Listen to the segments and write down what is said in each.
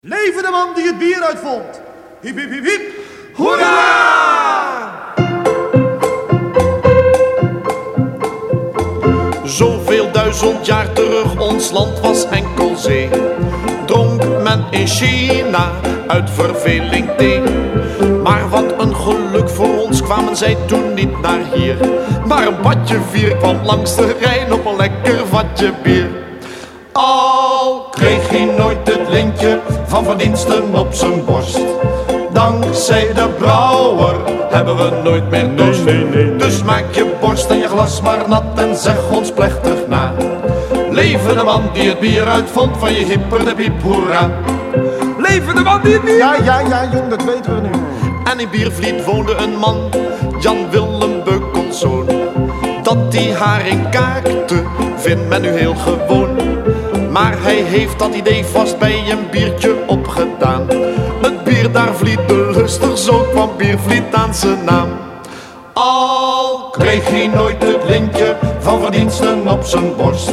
Leven de man die het bier uitvond. Hip hip hip hip. Zoveel duizend jaar terug, ons land was enkel zee. Dronk men in China uit verveling thee. Maar wat een geluk voor ons kwamen zij toen niet naar hier. Maar een badje vier kwam langs de Rijn op een lekker vatje bier. Hij nooit het lintje van verdiensten op zijn borst. Dankzij de brouwer hebben we nooit meer dorst. Dus maak je borst en je glas maar nat en zeg ons plechtig na. Leven de man die het bier uitvond van je hipper de piep hoera. Leven de man die het bier. Ja, ja, ja, jong, dat weten we nu. En in Biervliet woonde een man, Jan Willem Beukelszoon. Dat die haring kaakte, vindt men nu heel gewoon. Maar hij heeft dat idee vast bij een biertje opgedaan. Het bier daar vliet de lustig, zo kwam Biervliet aan zijn naam. Al kreeg hij nooit het lintje van verdiensten op zijn borst.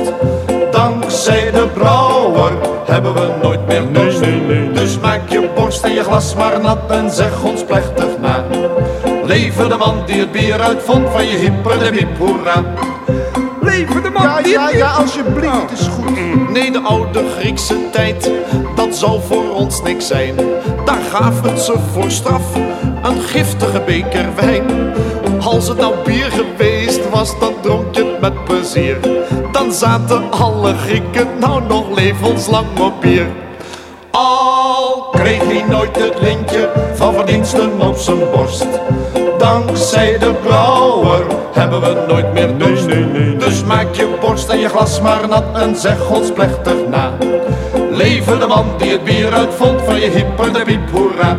Dankzij de brouwer hebben we nooit meer dorst. Dus maak je borst en je glas maar nat en zeg ons plechtig na. Leven de man die het bier uitvond van je hipper de hip hoera. Leven de man Ja, die ja, het bier. ja, alsjeblieft, het is goed. De oude Griekse tijd, dat zal voor ons niks zijn. Daar gaven ze voor straf een giftige beker wijn. Als het nou bier geweest was, dan dronk je het met plezier. Dan zaten alle Grieken nou nog levenslang op bier. Al kreeg hij nooit het lintje van verdiensten op zijn borst. Dankzij de brouwer hebben we nooit meer dorst. Dus maak je borst en je glas maar nat en zeg ons plechtig na. Leven de man die het bier uitvond van je hipper de piep hoera.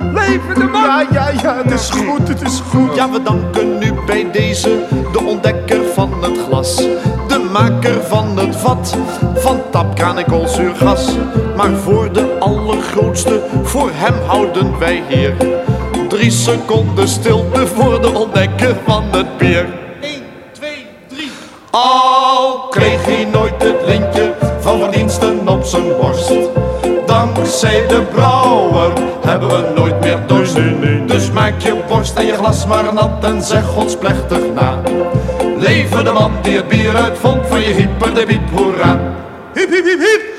Leven de man. Ja, ja, ja, het is goed, het is goed. Ja, we danken nu bij deze de ontdekker van het glas. De maker van het vat van tapkraan en koolzuurgas. Maar voor de allergrootste, voor hem houden wij hier. Drie seconden stilte voor de ontdekker van het bier. 1, 2, 3. Al kreeg hij nooit het lintje van verdiensten op zijn borst. Dankzij de brouwer hebben we nooit meer dorst. Dus maak je borst en je glas maar nat en zeg ons plechtig na. Leven de man die het bier uitvond van je hipper de piep hoera. Hip hip hip!